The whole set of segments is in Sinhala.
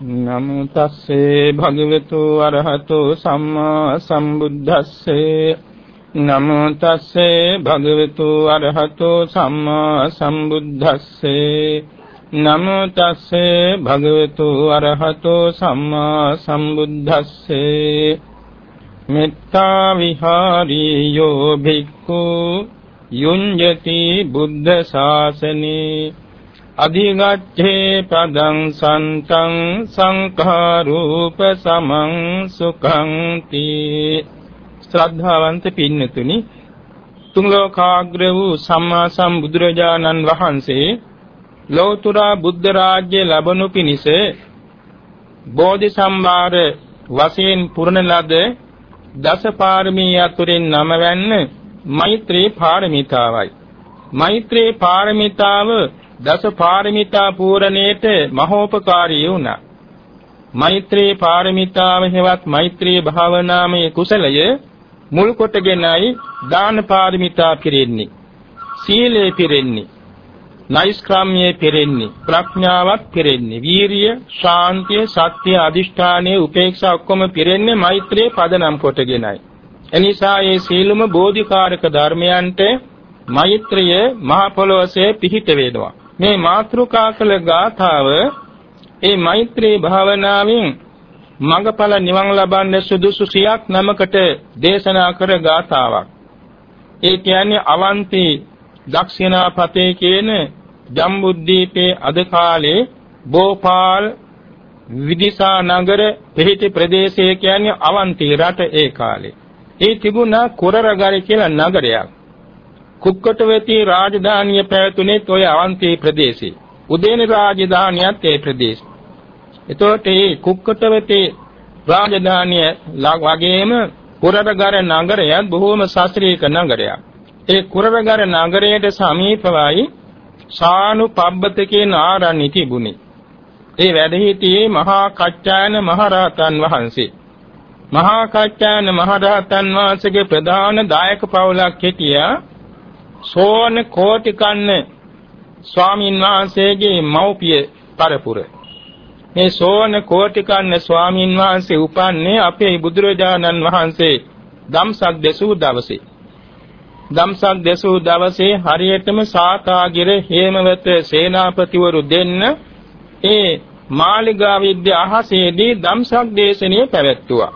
නමෝ තස්සේ භගවතු අරහතෝ සම්මා සම්බුද්දස්සේ නමෝ තස්සේ භගවතු අරහතෝ සම්මා සම්බුද්දස්සේ නමෝ තස්සේ භගවතු අරහතෝ සම්මා සම්බුද්දස්සේ මෙත්තා විහාරී යෝ භික්ඛු යුඤ්ජති බුද්ධ ශාසනේ අධිගච්ඡේ පදං සන්තං සංඛාරූප සමං සුඛං තී ශ්‍රද්ධාවන්ත පින්නතුනි තුන් ලෝකාග්‍ර වූ සම්මා සම්බුදුරජාණන් වහන්සේ ලෞතර බුද්ධ රාජ්‍ය ලැබනු පිණිස බෝධි සම්භාර වශයෙන් පුරණ ලද දස පාරමී අතුරෙන් නමවැන්න මෛත්‍රී පාරමිතාවයි. මෛත්‍රී පාරමිතාව දස පාරමිතා පූර්ණේට මහෝපකාරී වුණා. මෛත්‍රී පාරමිතාව හෙවත් මෛත්‍රී භාවනාමය කුසලය මුල් කොටගෙනයි දාන පාරමිතා පිරෙන්නේ. සීලය පිරෙන්නේ. නෛෂ්ක්‍රම්‍යය පිරෙන්නේ. ප්‍රඥාවක් පිරෙන්නේ. වීරිය, ශාන්තිය, සත්‍ය, අදිෂ්ඨානය, උපේක්ෂා ඔක්කොම පිරෙන්නේ මෛත්‍රී පදනම් කොටගෙනයි. එනිසා මේ සීලම බෝධිකාරක ධර්මයන්ට මෛත්‍රිය මහ පොළොවේ පිහිට වේනවා. මේ මාත්‍රිකා කළ ගාථාව ඒ මෛත්‍රී භාවනාවෙන් මඟඵල නිවන් ලබන්න සුදුසු සියක් නමකට දේශනා කර ගාථාවක්. ඒ කියන්නේ අවන්ති දක්ෂිනාපතේ කියන ජම්බුද්දීපේ අද කාලේ බෝපාල් විදිසා නගර පිහිටි ප්‍රදේශය කියන්නේ අවන්ති රට ඒ කාලේ. ඒ තිබුණා කුරරගරි කියලා නගරයක්. කුක්කටවති රාජධානිය පැවතුනේ ඔය අවන්ති ප්‍රදේශේ. උදේන රාජධානියත් ඒ ප්‍රදේශ. එතකොට මේ කුක්කටවති රාජධානිය වගේම කුරරගර නගරයත් බොහෝම ශාස්ත්‍රීය නගරයක්. ඒ කුරරගර නගරයට සමීපවයි ශානු පබ්බත කියන ආරණ්‍ය තිබුණේ. ඒ වැඩ සිටියේ මහා කච්චායන මහරහතන් වහන්සේ. මහා කච්චායන මහරහතන් වහන්සේගේ ප්‍රධාන දායක පවුලක් හිටියා සෝන කෝටිකන්න ස්වාමීන් වහන්සේගේ මව්පිය පරපුර. මේ සෝන කෝටිකන්න ස්වාමීන් වහන්සේ උපන්නේ අපේ බුදුරජාණන් වහන්සේ ධම්සක් දෙසූ දවසේ. ධම්සක් දෙසූ දවසේ හරියටම සාකාගිර හේමවත සේනාපතිවරු දෙන්න ඒ මාලිගා විද්‍ය අහසේදී ධම්සක් දේශනේ පැවැත්තුවා.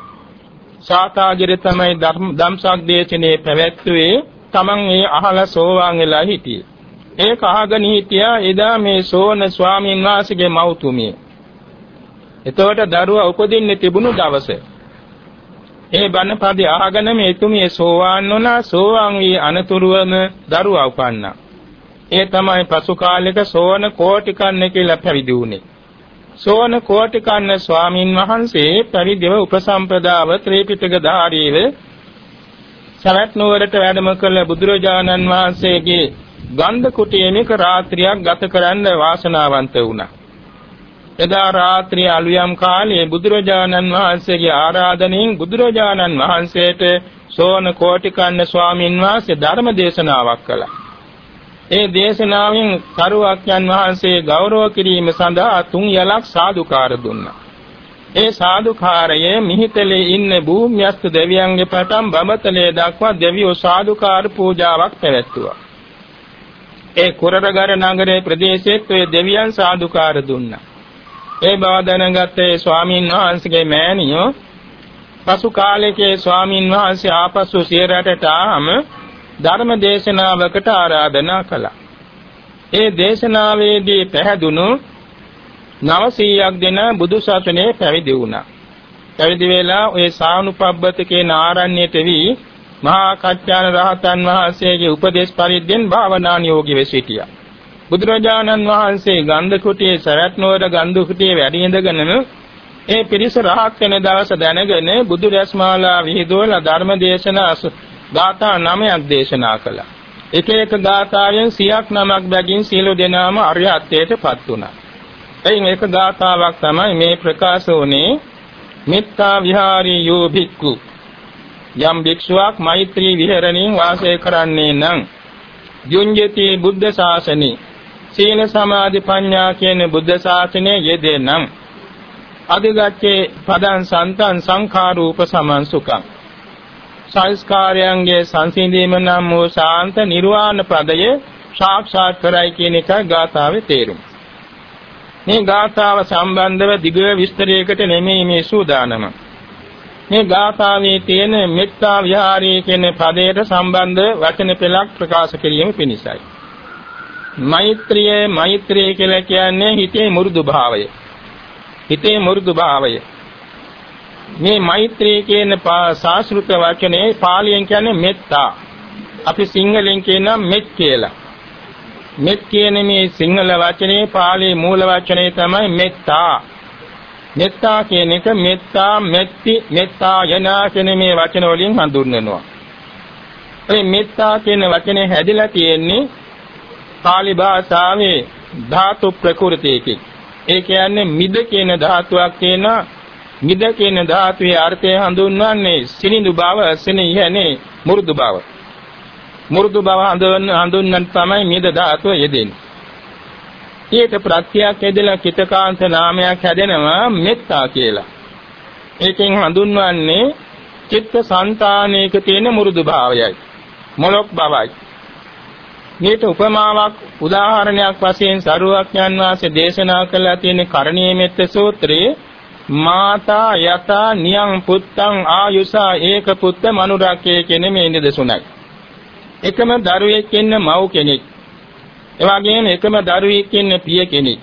සාකාගිර තමයි ධම්සක් දේශනේ පැවැත්වුවේ Taman ඒ අහලා සෝවාන් වෙලා හිටියේ. ඒක අහගෙන හිටියා එදා මේ සෝන ස්වාමීන් වහන්සේගේ මව්තුමිය. එතකොට දරුවා උපදින්න තිබුණු දවසේ ඒ බණපදේ අහගෙන මේ එතුමිය සෝවාන් වුණා සෝවාන් වී අනතුරුවම දරුවා උපන්නා. ඒ තමයි පසු කාලෙක සෝන කෝටිකන්න කියලා පැවිදි වුණේ. සෝන කෝටිකන්න ස්වාමින් වහන්සේ පරිදේව උපසම්පදාව ත්‍රිපිටක ධාරීව සවැත් නුවරට වැඩම කළ බුදුරජාණන් වහන්සේගේ ගන්ධ කුටියේක රාත්‍රියක් ගත කරන්න වාසනාවන්ත වුණා. එදා රාත්‍රිය අලුයම් කාලයේ බුදුරජාණන් වහන්සේගේ ආරාධනෙන් බුදුරජාණන් වහන්සේට සෝන කෝටිකන්න ස්වාමින් වහන්සේ ධර්ම දේශනාවක් කළා. ඒ දේශනාවෙන් කරුවක්යන් වහන්සේ ගෞරව කිරීම සඳහා තුන් යලක් සාදුකාර දුන්නා. ඒ සාදුකාරයේ මිහිතලේ ඉන්න භූම්‍යස්ත දෙවියන්ගේ පටන් බඹතලේ දක්වා දෙවියෝ සාදුකාර පූජාවක් පැවැත්තුවා. ඒ කුරරගර නගරයේ ප්‍රදේශෙත් ඔය දෙවියන් සාදුකාර දුන්නා. ඒ බව දැනගත් ඒ ස්වාමීන් වහන්සේගේ මෑණියෝ පසු කාලයකේ ස්වාමීන් වහන්සේ ආපසු සියරටට ආම ධර්ම දේශනාවකට ආරාධනා කළා. ඒ දේශනාවේදී පැහැදුණු 900ක් දෙන බුදු සසුනේ පැවිදි වුණා. පැවිදි වෙලා ওই සානුපබ්බත කියන ආරණ්‍යයට වී මහා කච්චාන රහතන් වහන්සේගේ උපදේශ පරිද්දෙන් භාවනානියෝගී වෙ සිටියා. බුදුරජාණන් වහන්සේ ගන්ධ කුටියේ සරත් නුවර ගන්ධ කුටියේ වැඩ ඉඳගෙනම ඒ පිරිස රහත් වෙන දවස දැනගෙන බුදු රැස්මාලා විහිදුවලා ධර්ම දේශනා ගාථා නමයක් දේශනා කළා. එක එක ගාථාවෙන් සියක් නමක් බැගින් සියලු දෙනාම අරිහත්ත්වයට පත් වුණා. එයින් එක ගාථාවක් තමයි මේ ප්‍රකාශ වුනේ මෙත්තා විහාරී යෝ භික්ඛු යම් භික්ෂුවක් මෛත්‍රී විහරණයෙන් වාසය කරන්නේ නම් යුඤ්ජති බුද්ධ ශාසනේ සීල සමාධි ප්‍රඥා කියන බුද්ධ ශාසනයේ යෙදෙනම් අධිගච්ඡේ පදං සන්තං සංඛාරූප සමන්සුකං සංස්කාරයන්ගේ සංසිඳීම නම් වූ ශාන්ත නිර්වාණ පදය සාක්ෂාත් කරයි කියන එකයි ගාථාවේ තේරුම. මේ ගාථාව සම්බන්ධව දිග විස්තරයකට නෙමෙයි මේ සූදානම. මේ ගාථාවේ තියෙන මෙත්තා විහාරී කියන පදයට සම්බන්ධ වචන පෙළක් ප්‍රකාශ කිරීම පිණිසයි. මෛත්‍රිය මෛත්‍රිය කියලා කියන්නේ හිතේ මෘදු භාවය. හිතේ මෘදු භාවය. මේ මෛත්‍රී කියන සාස්ෘත වචනේ පාලියෙන් කියන්නේ මෙත්තා. අපි සිංහලෙන් කියනවා මෙත් කියලා. මෙත් කියන මේ සිංහල වචනේ පාලි මූල වචනේ තමයි මෙත්තා. මෙත්තා කියන එක මෙත්තා මෙත්ති මෙත්තා යනා කියන මේ වචන වලින් හඳුන්වනවා. ඒ මෙත්තා කියන වචනේ හැදිලා තියෙන්නේ පාලි භාෂාවේ ධාතු ප්‍රකෘතියකින්. ඒ කියන්නේ මිද කියන ධාතුවක් කියන මිද කියන ධාතුවේ අර්ථය හඳුන්වන්නේ සිනිඳු බව, සිනියනේ මුරුදු බව. මුරුදු බව හඳුන් හඳුන්වන්න තමයි මිද ධාතුව යෙදෙන්නේ. ඊට ප්‍රත්‍යක් ඇදලා කිතකාන්ත නාමයක් හැදෙනවා මෙත්තා කියලා. ඒකෙන් හඳුන්වන්නේ චිත්ත සංතානයක තියෙන මුරුදු භාවයයි. මොලොක් බවයි. මේට උපමාවක් උදාහරණයක් වශයෙන් සරුවක්ඥන් වහන්සේ දේශනා කළා තියෙන කරණීය මෙත්ත සූත්‍රයේ මාතා යතා නියං පුත්තං ආයුසා ඒක පුත්ත මනුරක්කේ කියන මේ නිදසුණයි. එකම දරුවෙක් ඉන්න මව් කෙනෙක්. එවාගෙම එකම දරුවෙක් ඉන්න පිය කෙනෙක්.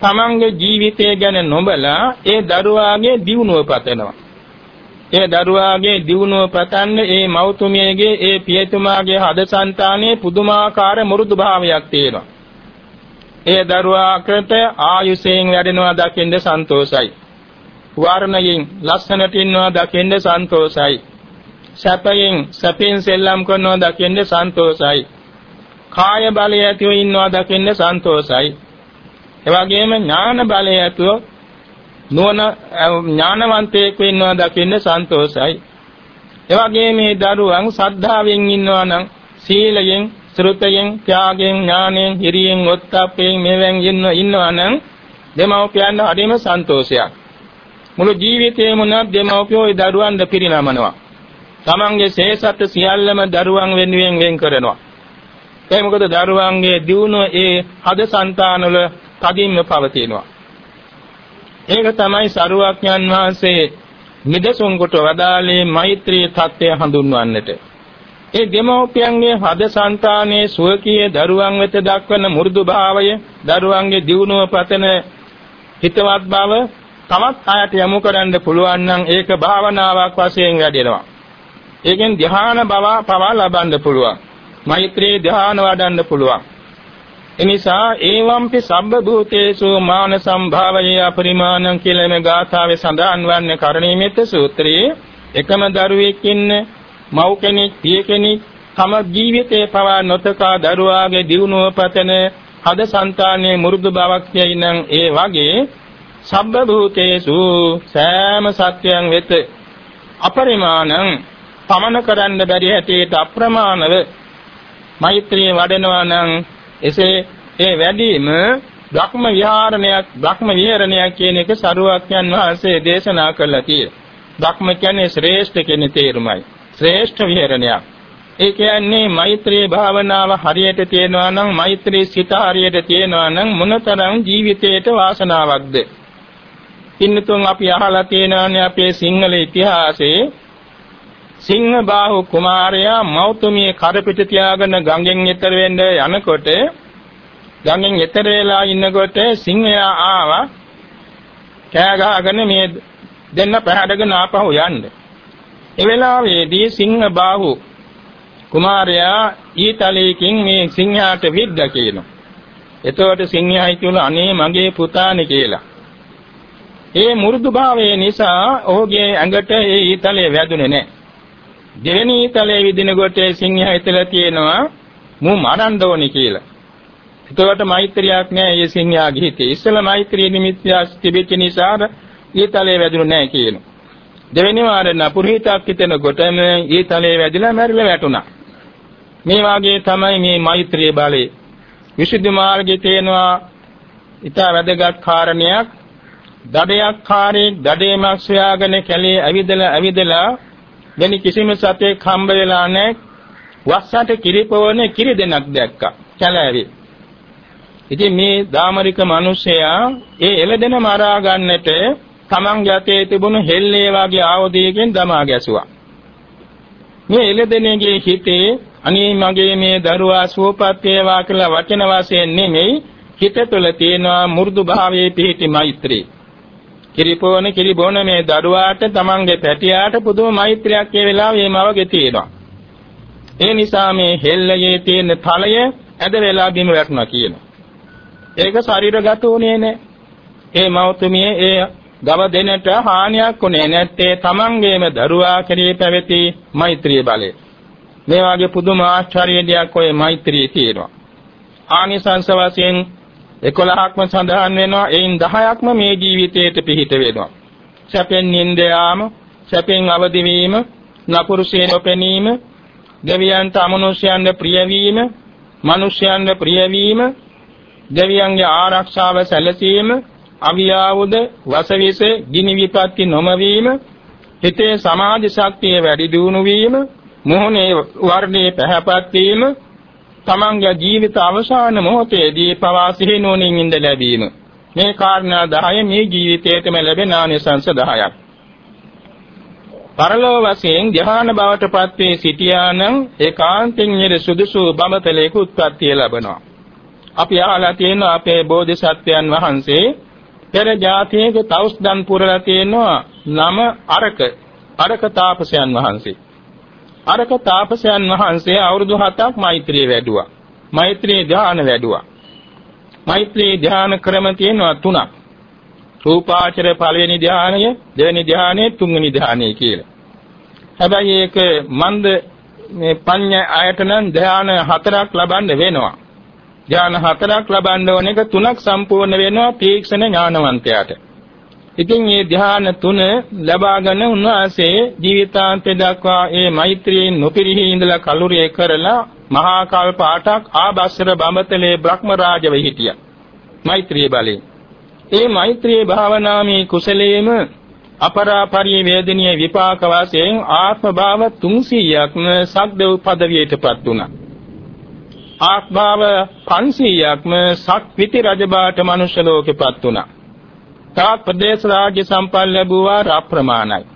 තමන්ගේ ජීවිතය ගැන නොබලා ඒ දරුවාගේ දියුණුව පතනවා. ඒ දරුවාගේ දියුණුව පතන්නේ ඒ මව්තුමියගේ ඒ පියතුමාගේ හදසන්තානයේ පුදුමාකාර මෘදු භාවයක් තියෙනවා. ඒ දරුවාකට ආයුෂයෙන් වැඩෙනවා දකින්න සන්තෝසයි. වර්ණයෙන් ලස්සනට ඉන්නවා දකින්න සන්තෝසයි. සැපයෙන් සැපෙන් සෙල්ලම් කරනවා දකින්න සන්තෝසයි. කාය බලය ඇතිව ඉන්නවා දකින්න සන්තෝසයි. එවැගේම ඥාන බලය ඇතුව නුවණ ඥානවන්තයෙක් වෙන්නවා දකින්න සන්තෝසයි. එවැගේම මේ දරුවන් සද්ධාවෙන් ඉන්නවා නම් සීලයෙන්, ශ්‍රුතයෙන්, ත්‍යාගයෙන්, ඥාණයෙන්, හිරියෙන්, ඔත්තප්පයෙන් මෙවෙන් ඉන්න ඉන්නවා නම් දෙමව්පියන් හරිම සන්තෝෂයක්. මුළු ජීවිතේම උනත් දෙමව්පියෝ ඒ දරුවන්ට පිරිනමනවා. තමන්ගේ ශේෂත්ව සියල්ලම දරුවන් වෙනුවෙන් වෙන් කරනවා. ඒ මොකද දරුවන්ගේ දියුණුව ඒ හද సంతානවල තදින්ම පවතිනවා. ඒක තමයි සරුවඥන් වහන්සේ මිදසුන් කොට වදාළේ මෛත්‍රී தත්ත්වය හඳුන්වන්නට. ඒ දෙමෝපියන්ගේ හද సంతානයේ සුවකීය දරුවන් වෙත දක්වන මු르දු භාවය, දරුවන්ගේ දියුණුව පතන හිතවත් බව තවත් අයට යොමු කරන්න පුළුවන් නම් ඒක භාවනාවක් වශයෙන් වැඩෙනවා. ඒකෙන් ධ්‍යාන බව පවා ලබන්න පුළුවන්. මෛත්‍රී ධ්‍යාන වඩන්න පුළුවන්. එනිසා ඒවම්පි සබ්බ භූතේසු මාන සම්භාවය අපරිමාණං කියලා මේ ගාථාවේ සඳහන් වන්නේ කරණීයමෙත් සූත්‍රයේ එකම දරුවෙක් ඉන්න මව් කෙනෙක් පිය කෙනෙක් තම ජීවිතේ පවා නොතකා දරුවාගේ දියුණුව පතන හද సంతානයේ මුරුදු බවක් කියනනම් ඒ වගේ සබ්බ භූතේසු සෑම සත්‍යයන් වෙත අපරිමාණං පමන කරන්න බැරි හැටියට අප්‍රමාණව මෛත්‍රිය වඩනවා නම් එසේ ඒ වැඩිම බ්‍රහ්ම විහරණයක් බ්‍රහ්ම විහරණයක් කියන එක සරුවක්යන් වහන්සේ දේශනා කළා කියලා. බ්‍රහ්ම කියන්නේ ශ්‍රේෂ්ඨ කියන තේරුමයි. ශ්‍රේෂ්ඨ විහරණයක්. ඒ කියන්නේ මෛත්‍රී භාවනාව හරියට තියෙනවා නම් මෛත්‍රී සිත හරියට තියෙනවා නම් මොනතරම් ජීවිතයට වාසනාවක්ද? පින්නතුන් අපි අහලා තියෙනවානේ අපේ සිංහල ඉතිහාසයේ සිංහ බාහු කුමාරයා මෞතුමිය කරපිට තියාගෙන ගඟෙන් එතර වෙන්න යනකොට ගඟෙන් එතර වෙලා ඉන්නකොට සිංහයා ආවා කෑ ගහගෙන මේ දෙන්න පැහැදගෙන ආපහු යන්න. ඒ වෙලාවේදී සිංහ බාහු කුමාරයා ඊතලයකින් මේ සිංහයාට විද්ද කියනවා. එතකොට සිංහයා හිතුණා අනේ මගේ පුතානේ කියලා. ඒ මුරුදු භාවය නිසා ඔහුගේ ඇඟට ඒ ඊතලයේ වැදුනේ නැහැ. දෙවෙනි තලයේ විදින කොට සිංහයා හිතලා තියෙනවා මු මරන්න ඕනේ කියලා. එතකොට මෛත්‍රියක් නෑ ඒ සිංහයාගේ හිතේ. ඉස්සෙල්ලා මෛත්‍රිය නිමිත්‍යා තිබෙච්ච නිසා ඊතලයේ වැදුණු නෑ කියනවා. දෙවෙනි වාරේ නපුරහිතක් හිතෙන කොටම ඊතලයේ වැදිලා මැරිලා වැටුණා. මේ වාගේ තමයි මේ මෛත්‍රිය බලය. විසුද්ධි මාර්ගයේ තියෙනවා ඊට වැදගත් කාරණයක් දඩයක් කාරේ දඩේමක් සොයාගෙන කැලේ ඇවිදලා ඇවිදලා වෙන කිසිම සතෙක් හම්බ වෙලා නැහැ. වස්සට කිරිපොවන කිරි දෙනක් දැක්කා. කැලෑවේ. ඉතින් මේ දාමරික මිනිසයා ඒ එළදෙන මරා ගන්නට තමන් යතේ තිබුණු හෙල්ලේ වගේ ආයුධයකින් දමා ගැසුවා. මේ එළදෙනගේ හිතේ අනේ මගේ මේ දරුවා සුවපත් වේවා කියලා වචන වශයෙන් නෙමෙයි හිත තුළ තියෙනවා මෘදු භාවයේ පිහිටි මෛත්‍රී. කිරිපෝන කිරිබෝන මේ දරුවාට තමන්ගේ පැටියාට පුදුම මෛත්‍රියක් ඒ වෙලාවේ මවගේ තියෙනවා. ඒ නිසා මේ හෙල්ලයේ තියෙන තලය ඇද වෙලා බිම වැටුණා කියනවා. ඒක ශරීරගත උනේ නැහැ. ඒ මෞතුමිය ඒ ගව දෙනට හානියක් උනේ නැත්තේ තමන්ගේම දරුවා කෙරේ පැවති මෛත්‍රී බලය. මේ වගේ පුදුම ආශ්චර්ය දෙයක් ඔය මෛත්‍රියේ තියෙනවා. ආනිසංස වශයෙන් 11ක්ම සඳහන් වෙනවා. එයින් 10ක්ම මේ ජීවිතයට පිහිට වෙනවා. සැපෙන් නින්ද යාම, සැපෙන් අවදි වීම, නපුරුෂේ නොපෙනීම, දෙවියන්ට අමනුෂ්‍යයන්ට ප්‍රිය වීම, මිනිස්යන්ට ප්‍රිය වීම, දෙවියන්ගේ ආරක්ෂාව සැලසීම, අවියාවුද, වසවිස, ගිනි විපත්ති නොමවීම, හිතේ සමාධි ශක්තිය වැඩි දියුණු වීම, මොහොනේ වර්ණේ පැහැපත් වීම, තමන්ගේ ජීවිත අවසාන මොහොතේදී පවා සිහිනුවණින් ඉඳ ලැබීම. මේ කාරණා 10 මේ ජීවිතයේතම ලැබෙන ආනිසංස 10ක්. පරලෝ වශයෙන් ධ්‍යාන බවට පත් වේ සිටියානම් ඒකාන්තයෙන් නිර සුදුසු බඹතලයක උත්පත්තිය ලැබෙනවා. අපි අහලා තියෙන අපේ බෝධිසත්වයන් වහන්සේ පෙර જાතියක තවුස්දන් පුරලා තියෙනවා නම අරක අරක තාපසයන් වහන්සේ. අරක තාපසයන් වහන්සේ අවුරුදු 7ක් මෛත්‍රිය වැඩුවා. මෛත්‍රී ධ්‍යාන වැඩුවා. මෛත්‍රී ධ්‍යාන ක්‍රම තියෙනවා තුනක්. රූපාචර පළවෙනි ධ්‍යානය, දෙවෙනි ධ්‍යානය, තුන්වෙනි ධ්‍යානය කියලා. හැබැයි ඒක මන්ද මේ පඤ්ඤ ආයතන ධ්‍යාන හතරක් ලබන්න වෙනවා. ධ්‍යාන හතරක් ලබන්න ඕන එක තුනක් සම්පූර්ණ වෙනවා තීක්ෂණ ඥානවන්තයාට. ඉතින් මේ ධ්‍යාන තුන ලබාගෙන උන්වහන්සේ ජීවිතාන්තය දක්වා මේ මෛත්‍රියෙන් නොපිරිහි ඉඳලා කලුරිය කරලා මහා කල්ප 8ක් ආබස්සර බඹතලේ බ්‍රහ්ම රාජව හිටියා. මෛත්‍රී බලයෙන්. ඒ මෛත්‍රී භාවනාමේ කුසලයේම අපරාපරිය වේදනීය විපාක වශයෙන් ආත්ම භාව 300ක්ම සක්දෙව් পদවියටපත් වුණා. ආත්ම භාව 500ක්ම සක්විති රජබාට මනුෂ්‍ය ලෝකෙපත් වුණා. තාත් ප්‍රදේශ රාජ්‍ය සම්පන්න ලැබුවා අප්‍රමාණයි.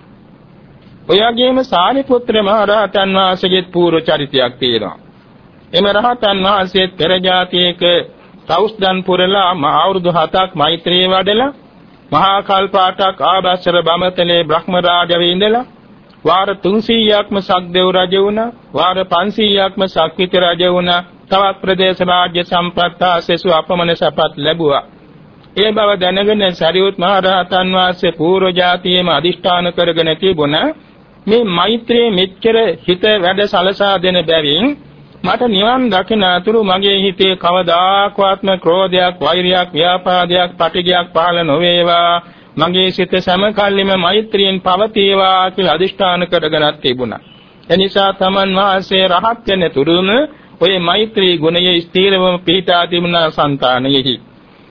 ඔය වගේම සාරිපුත්‍ර මහ රහතන් වහන්සේගේ පූර්ව චරිතයක් තියෙනවා. එම රහතන් වහන්සේ පෙර જાතියක තවුස්දන් පුරලා අවුරුදු 7ක් මෛත්‍රී වඩලා මහා කල්පාටක් ආබස්සර බඹතලේ බ්‍රහ්ම රාජවේ ඉඳලා වාර 300ක්ම සක්දෙව් රජ වුණා වාර 500ක්ම සක්විති රජ වුණා තවත් ප්‍රදේශ රාජ්‍ය සම්ප්‍රත්ත ආසෙසු අපමණ සපත් ලැබුවා ඒ බව දැනගෙන සරියුත් මහ රහතන් වහන්සේ පූර්ව જાතියේම අදිෂ්ඨාන කරගෙන තිබුණ මේ මෛත්‍රියේ මෙච්චර හිත වැඩ සලසා දෙන බැවින් මට නිවන් දකින අතුරු මගේ හිතේ කවදාක්වත්ම ක්‍රෝධයක් වෛරයක් ව්‍යාපාදයක් පටිගයක් පහළ නොවේවා. මගේ සිත සමකල්ලිම මෛත්‍රියෙන් පවතිවා කියලා අදිෂ්ඨාන කරගෙනත් තිබුණා. එනිසා තමන් වාසේ රහත් වෙන තුරුම ඔය මෛත්‍රී ගුණය ස්ථීරවම පිහිටා තිබුණා సంతානෙහි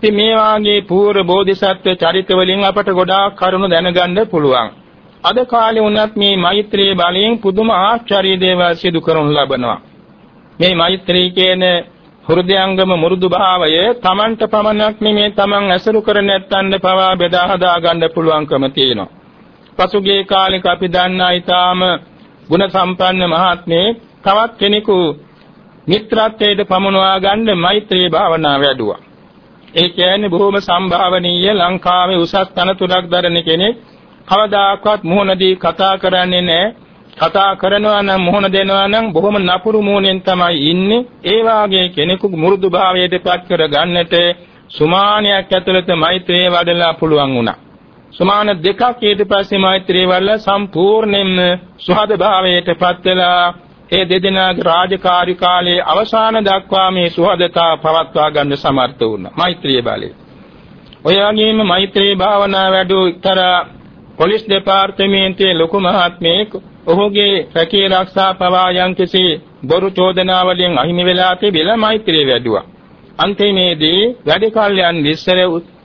ඉතින් මේ වාගේ පූර්ව බෝධිසත්ව චරිත වලින් අපට ගොඩාක් කරුණු දැනගන්න පුළුවන්. අද කාලේ වුණත් මේ මෛත්‍රී බලයෙන් පුදුම ආශ්චර්ය දේවල් සිදු කරනු ලබනවා. මේ මෛත්‍රී කියන හෘදයාංගම මුරුදු භාවය Tamanට පමණක් නෙමේ Taman ඇසුරු කර නැත්තන් පවා බෙදා හදා ගන්න පුළුවන්කම තියෙනවා. පසුගිය කාලෙක අපි දන්නා ඊටාම ගුණ සම්පන්න මහත්මේ තවත් කෙනෙකු මිත්‍රත්වයට පමුණවා ගන්න මෛත්‍රී භාවනාව වැඩුවා. ඒ කියන්නේ බොහොම සම්භාවනීය ලංකාවේ උසස් තනතුරක් දරන කෙනෙක් කවදාකවත් මුහුණදී කතා කරන්නේ නැහැ කතා කරනවා නම් මොහොන දෙනවා නම් බොහොම නපුරු මූණෙන් තමයි ඉන්නේ. ඒ වාගේ කෙනෙකු මෘදු භාවයට පත් කර ගන්නට සුමානයක් ඇතුළත මෛත්‍රිය වඩලා පුළුවන් වුණා. සුමාන දෙකක් ඊට පස්සේ මෛත්‍රිය වඩලා සම්පූර්ණයෙන්ම සුහද භාවයට පත් වෙලා ඒ දෙදෙනාගේ රාජකාරී කාලයේ අවසාන දක්වා මේ සුහදතා පවත්වා ගන්න සමර්ථ වුණා. මෛත්‍රිය බලය. ඔය වගේම මෛත්‍රී භාවනා වැඩු එක්තරා පොලිස් දෙපාර්තමේන්තුවේ ලොකු මහත්මයෙක් ඔහුගේ රැකී ආරක්ෂා පවා යම්කිසි බොරු චෝදනා වලින් අහිමි වෙලා තිබිලා මෛත්‍රිය වැඩුවා. අන්තිමේදී වැඩි කල්යන් විශ්සර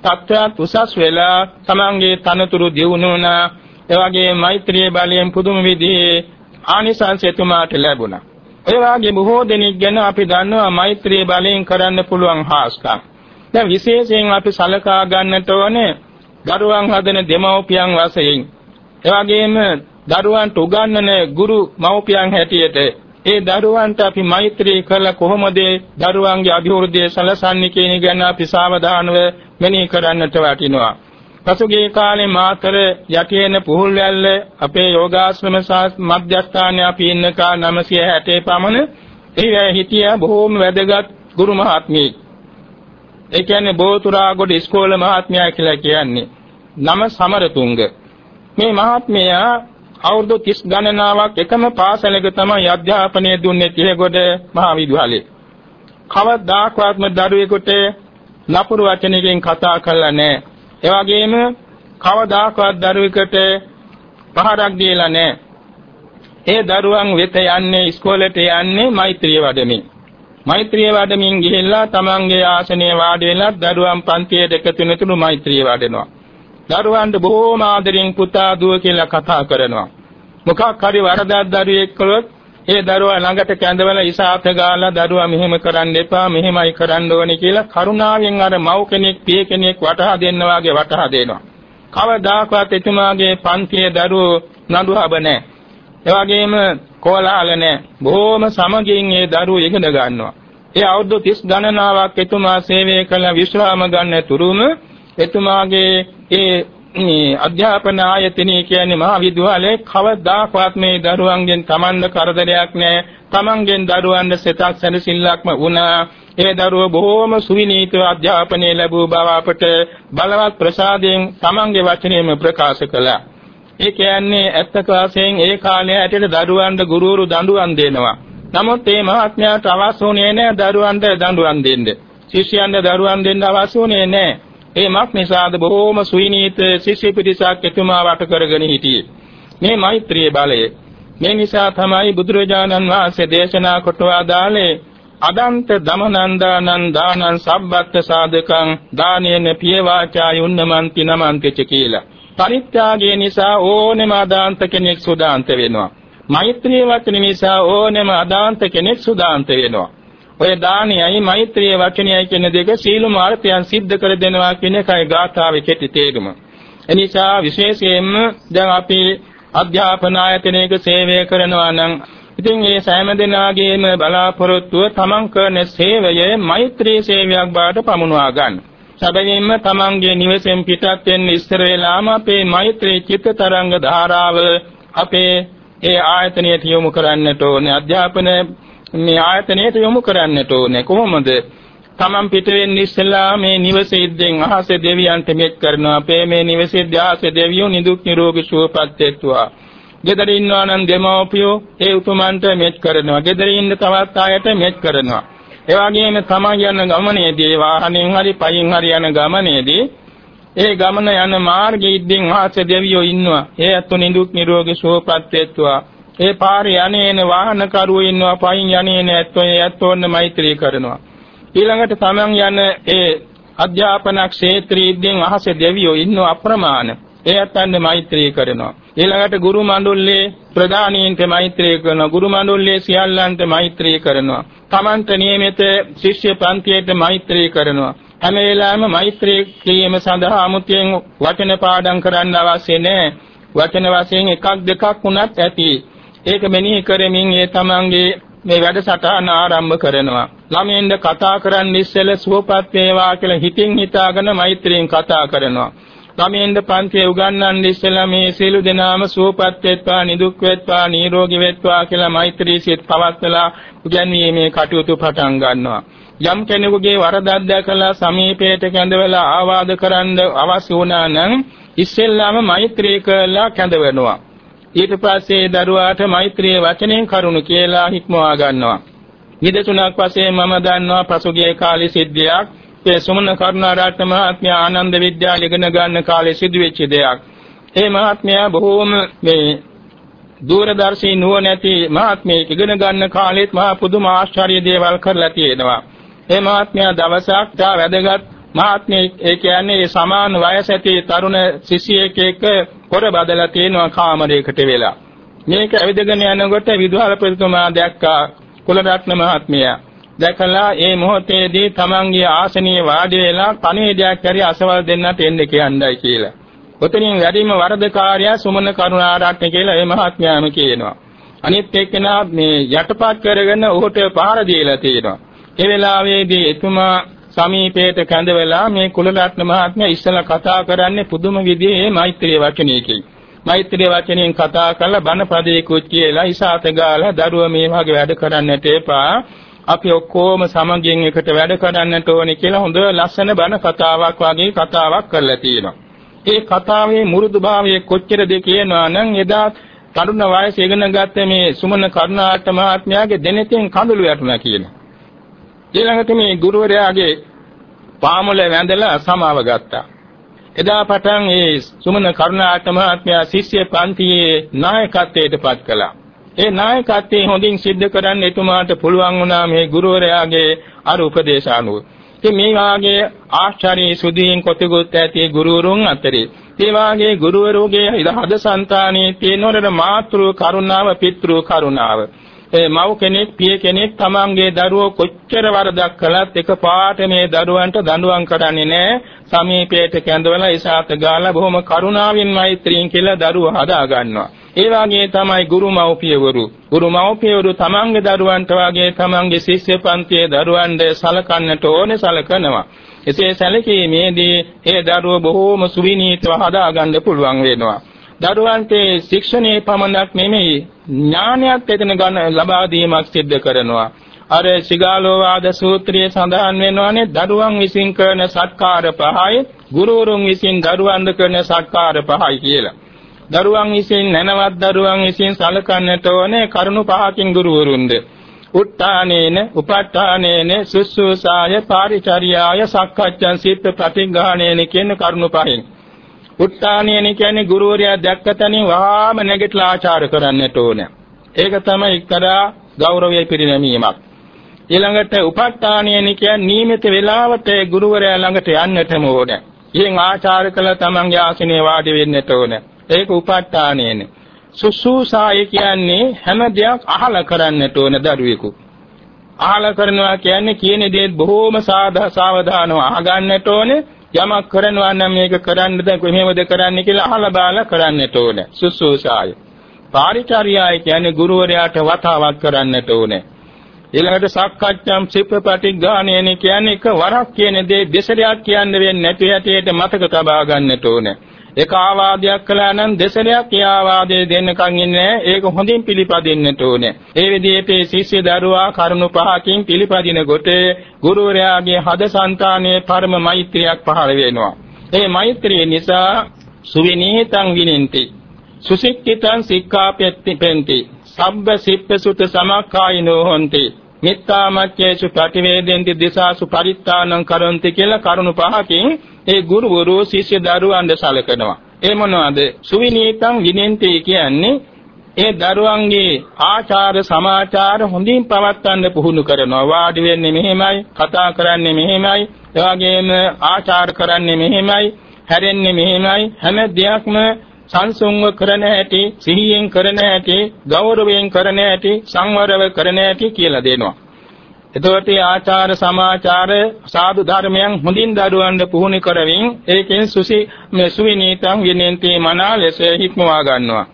තත්ත්වයක් උසස් වෙලා තමන්ගේ තනතුරු දියුණු වුණා. ඒ වගේ මෛත්‍රී බලයෙන් පුදුම විදිහේ ආනිසංස එතුමාට ලැබුණා. ඒ වගේ බොහෝ දෙනෙක් ගැන අපි දන්නවා මෛත්‍රී බලයෙන් කරන්න පුළුවන් හාස්කම්. දැන් විශේෂයෙන් අපි සලකා ගන්නට ඕනේ දරුවන් හදන දෙමව්පියන් වශයෙන්. ඒ වගේම දරුවන්ට උගන්වන ගුරු මව්පියන් හැටියට ඒ දරුවන්ට අපි මෛත්‍රී කළ කොහොමද දරුවන්ගේ අභිවෘද්ධිය සලසන්නේ කියන ගැන අපි සාවධානව මෙනෙහි කරන්නට වටිනවා. පසුගිය කාලේ මාතර යටියන පුහුල් වැල්ල අපේ යෝගාශ්‍රම මධ්‍යස්ථානයේ අපි ඉන්න කා 960 පමණ ඒ හිටිය බොහෝම වැදගත් ගුරු මහත්මියෙක්. ඒ කියන්නේ බෝතුරාගොඩ ඉස්කෝල මහත්මයා කියලා කියන්නේ. නම සමරතුංග. මේ මහත්මයා අවුරුදු 30 ගණනාවක් එකම පාසලක තමයි අධ්‍යාපනය දුන්නේ තිහෙගොඩ මහ විද්‍යාලයේ. කවදාකවත්ම දරුවෙකුට නපුරු වචනකින් කතා කළා නැහැ. ඒ වගේම කවදාකවත් දරුවෙකුට පහරක් දීලා නැහැ. ඒ දරුවන් වෙත යන්නේ ඉස්කෝලේට යන්නේ මෛත්‍රිය වඩමින්. මෛත්‍රිය වඩමින් ගිහිල්ලා තමන්ගේ ආසනයේ වාඩි වෙලා දරුවන් පන්තියට එකතු වෙනතුරු මෛත්‍රිය වඩනවා. දරුවන්ට බොහෝම ආදරෙන් පුතා දුව කියලා කතා කරනවා. මොකක් හරි වරදක් දරුවෙක් කළොත් ඒ දරුවා ළඟට කැඳවලා ඉසాత ගාලා දරුවා මෙහෙම කරන්න එපා මෙහෙමයි කරන්න ඕනේ කියලා කරුණාවෙන් අර මව් කෙනෙක් පිය කෙනෙක් වටහා දෙන්න වාගේ වටහා දෙනවා. කවදාකවත් එතුමාගේ පන්තියේ දරුවෝ නඩුහබ නැහැ. ඒ වගේම කෝලාහල නැහැ. බොහොම සමගින් ඒ දරුවෝ ඉගෙන ගන්නවා. ඒ අවුරුදු 30 ගණනාවක් එතුමා සේවය කළ විශ්‍රාම ගන්න තුරුම එතුමාගේ ඒ මේ අධ්‍යාපන ආයතනය කියන්නේ මහා විද්‍යාලයේ කවදාකවත් මේ දරුවන්ගෙන් Tamanda කරදරයක් නැහැ. Tamangen දරුවන්ට සිතක් සැනසෙල්ලක්ම වුණා. ඒ දරුවෝ බොහෝම සුවිනීතව අධ්‍යාපනය ලැබුව බව අපට බලවත් ප්‍රසාදයෙන් Tamange වචනයෙන්ම ප්‍රකාශ කළා. ඒ කියන්නේ ඇත්ත වාසයෙන් ඒ කාලේ ඇටට දරුවන්ට ගුරුවරු දඬුවම් දෙනවා. නමුත් මේ මහත්මයාට අවශ්‍ය වුණේ නැහැ දරුවන්ට දඬුවම් දෙන්න. ශිෂ්‍යයන්ට දරුවම් දෙන්න අවශ්‍ය වුණේ නැහැ. ඒමක් නිසාද බොහෝම සුවිනීත ශිෂ්‍ය පිරිසක් එතුමා වට කරගෙන සිටියේ. මේ මෛත්‍රී බලය මේ නිසා තමයි බුදුරජාණන් වහන්සේ දේශනා කොට වදාළේ අදන්ත දමනන්දානං දානං සබ්බත් සාධකං දානේන පියවාචා යුන්නමන්ති නමන්ති කියලා. පරිත්‍යාගය නිසා ඕනෙම අදාන්ත කෙනෙක් සුදාන්ත වෙනවා. මෛත්‍රී වචන නිසා ඕනෙම අදාන්ත කෙනෙක් සුදාන්ත වෙනවා. ඔය දානයයි මෛත්‍රිය වචනයයි කියන දෙක සීලම අර්ථයන් සිද්ධ කර දෙනවා කියන එකයි ගාථාවේ කෙටි තේරුම. එනිසා විශේෂයෙන්ම දැන් අපි අධ්‍යාපන ආයතනයක සේවය කරනවා නම් ඉතින් මේ සෑම දිනාගේම බලාපොරොත්තුව තමන් කරන සේවය මෛත්‍රී සේවයක් බවට පමුණවා ගන්න. සැබවින්ම තමන්ගේ නිවසෙන් පිටත් වෙන්න ඉස්සර වෙලාම අපේ මෛත්‍රී චිත්ත තරංග ධාරාව අපේ ඒ ආයතනයට යොමු කරන්නට ඕනේ. අධ්‍යාපන මේ ආයතනයට යොමු කරන්නට ඕනේ කොහොමද? තමන් පිට වෙන්නේ ඉස්සෙල්ලා මේ නිවසේද්දෙන් අහසේ දෙවියන්ට මෙත් කරනවා. අපේ මේ නිවසේද්ද අහසේ දෙවියෝ නිදුක් නිරෝගී සුවපත් වෙත්වා. ගෙදර ඉන්නවා නම් දෙමව්පියෝ ඒ උතුමන්ට මෙත් කරනවා. ගෙදර ඉන්න තවත් අයට මෙත් කරනවා. ඒ වගේම තමන් යන ගමනේදී වාහනෙන් හරි පයින් හරි යන ගමනේදී ඒ ගමන යන මාර්ගයේදී අහසේ දෙවියෝ ඉන්නවා. ඒ අතු නිදුක් නිරෝගී සුවපත් වෙත්වා. ඒ පාරේ යන්නේන වාහන කරුවෝ ඉන්නවා පයින් යන්නේන ඇත්තෝ ඒ ඇත්තෝන්න මෛත්‍රී කරනවා. ඊළඟට තමන් යන ඒ අධ්‍යාපන ක්ෂේත්‍රයේදී අහසේ දෙවියෝ ඉන්නව අප්‍රමාණ. ඒ ඇත්තන්ට මෛත්‍රී කරනවා. ඊළඟට ගුරු මණ්ඩලයේ ප්‍රධානීන්ට මෛත්‍රී කරනවා. ගුරු මණ්ඩලයේ සියල්ලන්ට මෛත්‍රී කරනවා. තමන්ට නියමිත ශිෂ්‍ය පන්තියට මෛත්‍රී කරනවා. හැම වෙලාවෙම මෛත්‍රී කිරීම සඳහා අමුතියෙන් වචන පාඩම් කරන්න අවශ්‍ය නැහැ. වචන වශයෙන් එකක් දෙකක් වුණත් ඇති. ඒක මෙනෙහි කරමින් ඒ තමන්ගේ මේ වැඩසටහන ආරම්භ කරනවා. ළමයින්ද කතා කරන්න ඉස්සෙල්ලා සුවපත් වේවා කියලා හිතින් හිතාගෙන මෛත්‍රියෙන් කතා කරනවා. ළමයින්ද පන්තියේ උගන්වන්න ඉස්සෙල්ලා මේ සියලු දෙනාම සුවපත් වෙත්වා, නිදුක් වෙත්වා, නිරෝගී වෙත්වා කියලා මෛත්‍රී සිත පවත්වලා උගන්වීමේ කටයුතු පටන් ගන්නවා. යම් කෙනෙකුගේ වරදක් දැකලා සමීපයට කැඳවලා ආවාද කරන්න අවශ්‍ය වුණා නම් ඉස්සෙල්ලාම මෛත්‍රී කරලා කැඳවනවා. ඊට පස්සේ දරුවාට මෛත්‍රී වචනෙන් කරුණු කියලා හික්මවා ගන්නවා. නිදසුණක් වශයෙන් මම දන්නවා පසුගිය කාලේ සිද්ධියක්. ඒ සුමන කරුණාරත්න මහත්මයා ආනන්ද විද්‍යාලය ඉගෙන ගන්න කාලේ සිදුවෙච්ච දෙයක්. ඒ මහත්මයා බොහෝම මේ දූරදර්ශී නුවණැති මහත්මයෙක් ඉගෙන ගන්න කාලෙත් මහා පුදුම ආශ්චර්ය දේවල් කරලා තියෙනවා. ඒ මහත්මයා දවසක් තා වැදගත් මහත්මයෙක් ඒ කියන්නේ සමාන වයස ඇති තරුණ ශිෂ්‍යයෙක් එක්ක පොර බදලා තියෙනවා කාමරයකට වෙලා. මේක ඇවිදගෙන යනකොට විදුහල ප්‍රතිතුමා දැක්කා කුලරත්න මහත්මයා. දැකලා ඒ මොහොතේදී තමන්ගේ ආසනයේ වාඩි වෙලා පණිවිඩයක් කරි අසවල් දෙන්නට එන්න කියන්නයි කියලා. ඔතනින් වැඩිම වරදකාරයා සුමන කරුණාරත්න කියලා ඒ මහත්මයාම කියනවා. අනිත් එක්කෙනා මේ යටපත් කරගෙන ඔහුට පහර දීලා තියෙනවා. ඒ වෙලාවේදී එතුමා සමීපයට කැඳවලා මේ කුලරත්න මහත්මයා ඉස්සලා කතා කරන්නේ පුදුම විදිහේ මෛත්‍රී වචනයකින්. මෛත්‍රී වචනයෙන් කතා කරලා බණ පදේකුත් කියලා ඉසాత ගාලා දරුව මේ වගේ වැඩ කරන්නට එපා. අපි ඔක්කොම සමගියෙන් එකට වැඩ කරන්නට ඕනේ කියලා හොඳ ලස්සන බණ කතාවක් වගේ කතාවක් කරලා තියෙනවා. ඒ කතාවේ මුරුදුභාවය කොච්චරද කියනවා නම් එදා තරුණ වයසේ ඉගෙන ගත්ත මේ සුමන කරුණාට මහත්මයාගේ දෙනෙතෙන් කඳුළු වැටුණා කියලා. ඊළඟට මේ ගුරුවරයාගේ පාමුල වැඳලා සමාව ගත්තා. එදා පටන් ඒ සුමන කරුණාට මහත්මයා ශිෂ්‍ය පන්තියේ නායකත්වයට පත් කළා. ඒ නායකත්වයේ හොඳින් සිද්ධ කරන්න එතුමාට පුළුවන් වුණා මේ ගුරුවරයාගේ අර උපදේශ අනුව. ඉතින් මේ වාගේ ආශ්චර්ය සුදීන් කොටගොත් ඇති ගුරුවරුන් අතරේ ඒ වාගේ ගුරුවරුගේ හද సంతානයේ තියෙනවර මාතෘ කරුණාව පිතෘ කරුණාව ඒ මව් කෙනෙක් පිය කෙනෙක් තමන්ගේ දරුවෝ කොච්චර වරදක් කළත් එකපාරට මේ දරුවන්ට දඬුවම් කරන්නේ නැහැ සමීපයට කැඳවලා ඉසాత ගාලා බොහොම කරුණාවෙන් මෛත්‍රියෙන් කියලා දරුවෝ හදා ගන්නවා ඒ වාගේ තමයි ගුරු මව්පියවරු. ගුරු මව්පියවරු තමන්ගේ දරුවන්ට වාගේ තමන්ගේ ශිෂ්‍ය පන්තියේ දරුවන්ට සලකන්නට ඕනේ සලකනවා. එසේ සැලකීමේදී ඒ දරුවෝ බොහෝම සුවිනීතව හදා ගන්න පුළුවන් වෙනවා. දරුවන්ට ශික්ෂණයේ පමණක් නෙමෙයි ඥානයක් එතන ගන්න ලබා දීමක් සිද්ධ කරනවා. අර සිගාලෝවාද සූත්‍රයේ සඳහන් වෙනවානේ දරුවන් විසින් කරන සත්කාර පහයි ගුරුවරුන් විසින් දරුවන්ට කරන සත්කාර පහයි කියලා. දරුවන් විසින් නැනවත් දරුවන් විසින් සලකන්නට ඕනේ කරුණු පහකින් ගුරුවරුන්ද. උත්තානේන උපට්ඨානේන සුසුසාය පාරිචර්යාය සක්කච්ඡන් සිත් ප්‍රතිග්‍රහණේන කියන කරුණු පහෙන්. උත්තානියන කියන්නේ ගුරුවරයා දැක්ක තැනින් වහාම නැගිටලා ආචාර කරන්නට ඕනේ. ඒක තමයි එක්තරා ගෞරවය පිරිනැමීමක්. ඊළඟට උපත්තානියන කියන්නේ නියමිත වේලාවට ගුරුවරයා ළඟට යන්නටම ඕනේ. ඉතින් ආචාර කළ තමන්ගේ ආසනයේ වාඩි වෙන්නට ඕනේ. ඒක උපත්තානියන. සුසුසාය කියන්නේ හැම දෙයක් අහලා කරන්නට ඕන දරුවෙකු. අහලා කරනවා කියන්නේ කියන දේ බොහෝම සාදා සාවධානව අහගන්නට ඕනේ. යමක් කරනවා නම් මේක කරන්නද කොහේමද කරන්නේ කියලා අහලා බාලා කරන්නට ඕනේ. සුසුසාය. පාරිචාර්යය කියන්නේ ගුරුවරයාට වතාවක් කරන්නට ඕනේ. ඊළඟට සක්කච්ඡම් සිප්පපටිග්ගාණයන කියන්නේ එක වරක් කියන දේ දෙසරයක් කියන්න වෙන්නේ නැති හැටියට මතක තබා ගන්නට ඕනේ. එක ආවාදයක් කළා නම් දෙසරයක් ඒ ආවාදයේ දෙන්නකන් ඉන්නේ ඒක හොඳින් පිළිපදින්නට ඕනේ. ඒ විදිහේ මේ ශිෂ්‍ය දරුවා කරුණු පහකින් පිළිපදින කොට ගුරුවරයාගේ හද సంతානයේ පරම මෛත්‍රියක් පහළ වෙනවා. ඒ මෛත්‍රිය නිසා සුවිනීතං විනින්ති. සුසික්කිතං සික්ඛාපෙත්ති පෙන්ති. සබ්බ සිප්පසුත සමක්ඛායිනෝ හොන්ති. මිත්තාමච්ඡේසු ප්‍රතිවේදෙන්ති දිසාසු පරිත්තානං කරොන්ති කියලා කරුණු පහකින් ඒ ගුරුවරු ශිෂ්‍ය දරුවන්ට සලකනවා. ඒ මොනවද? සුවිනීතං විනෙන්ති කියන්නේ ඒ දරුවන්ගේ ආචාර සමාචාර හොඳින් පවත්වන්න පුහුණු කරනවා. වාඩි වෙන්නේ මෙහෙමයි, කතා කරන්නේ මෙහෙමයි, එවාගෙම ආචාර කරන්නේ මෙහෙමයි, හැරෙන්නේ මෙහෙමයි, හැම දෙයක්ම සංසුන්ව කරන හැටි, සිහියෙන් කරන හැටි, ගෞරවයෙන් කරන හැටි, සංවරව කරන හැටි කියලා දෙනවා. එතකොට ආචාර සමාචාර සාදු ධර්මයන් හොඳින් දරුවන්ට පුහුණු කරමින් ඒකෙන් සුසි මේ සුවිනීතං විනේන්ති මනා ලෙස හික්මවා ගන්නවා.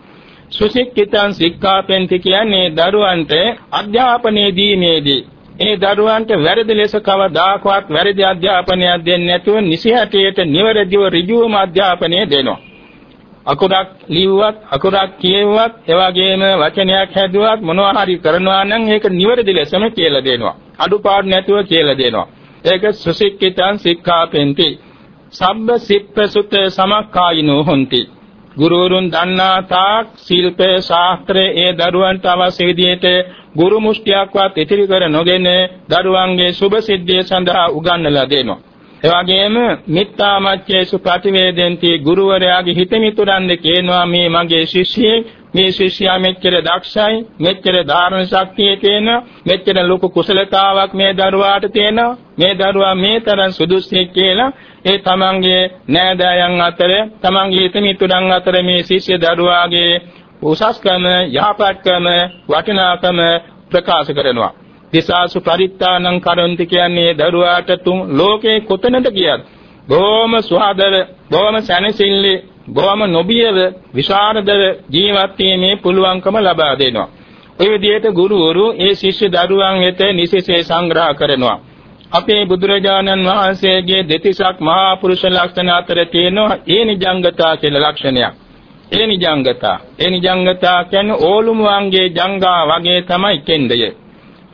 සුසික්කිතං සික්ඛාපෙන්ති කියන්නේ දරුවන්ට අධ්‍යාපනයේ දීමේදී ඒ දරුවන්ට වැරදි ලෙස කවදාකවත් වැරදි අධ්‍යාපනයක් දෙන්නේ නැතුව නිසි හැටියට නිවැරදිව ඍජුවම අධ්‍යාපනය දෙනවා. අකුරක් ලිව්වත් අකුරක් කියෙව්වත් එවාගේම වචනයක් හැදුවත් මොනවා හරි කරනවා නම් ඒක නිවැරදි ලෙසම කියලා දෙනවා. අඩුපාඩු නැතුව කියලා දෙනවා. ඒක සුසික්කිතං සික්ඛාපෙන්ති. සබ්බ සිප්පසුත සමක්කායිනෝ හොಂತಿ. ගුරුවරුන් දන්නා තාක් ශිල්පේ ශාස්ත්‍රයේ ඒ දරුවන්ට අවශ්‍ය විදිහට ගුරු මුෂ්ටියක්වත් ඉතිරි කර නොගෙන දරුවන්ගේ සුභ සිද්ධිය සඳහා උගන්වලා දෙනවා. එවැගේම මිත්තාමච්චේසු ප්‍රතිවේදෙන්ති ගුරුවරයාගේ හිත මිතුරන්ද කියනවා මේ මගේ ශිෂ්‍යයෙක් මේ ශිෂ්‍යයා මෙච්චර දක්ෂයි මෙච්චර ධාරණ ශක්තිය තියෙන මෙච්චර ලොකු කුසලතාවක් මේ දරුවාට තියෙන මේ දරුවා මේ තරම් සුදුස්සෙක් කියලා ඒ තමන්ගේ නෑදෑයන් අතර තමන්ගේ හිතමිතුරන් අතර මේ ශිෂ්‍ය දරුවාගේ උසස්කම යහපත්කම වටිනාකම ප්‍රකාශ කරනවා. දිසාසු පරිත්තානං කරන්ති කියන්නේ දරුවාට තුන් ලෝකේ කොතැනට ගියත් බොහොම සුහදව බොහොම සැනසෙල්ලි බොහොම නොබියව විශාරදව ජීවත් වීමේ පුළුවන්කම ලබා දෙනවා. ඒ විදිහට ගුරුවරු ඒ ශිෂ්‍ය දරුවන් වෙත නිසිසේ සංග්‍රහ කරනවා. අපේ බුදුරජාණන් වහන්සේගේ දෙතිසක් මහා පුරුෂ ලක්ෂණ අතර තියෙනවා ඒ නිජංගතා කියලා ලක්ෂණයක්. ඒ නිජංගතා. ඒ නිජංගතා කියන්නේ ඕලුම වංගේ ජංගා වගේ තමයි කෙන්දය.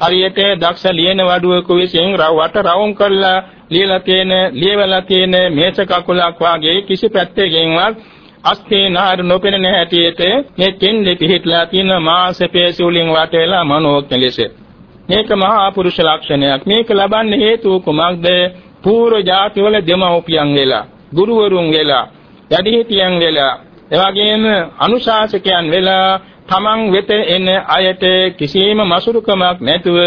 හරියට දක්ෂ ලියන වඩුවෙකු විසින් රවට රවුම් කරලා ලියලා තියෙන ලියවලා තියෙන මේස කකුලක් වාගේ කිසි පැත්තකින්වත් අස්තේ නාර නොපෙනෙන හැටියට මේ කෙන්දේ පිහිටලා තියෙන මාංශ පේශි වලින් වට වෙලා මනෝඥ ලෙස. මේක මහා පුරුෂ ලක්ෂණයක්. මේක ලබන්නේ හේතුව කුමක්ද? පූර්ව જાතිවල දෙමව්පියන් වෙලා ගුරුවරුන් වෙලා යටිහිටියන් වෙලා එවැගේම අනුශාසකයන් වෙලා තමන් වෙත එන අයට කිසිම මසුරුකමක් නැතුව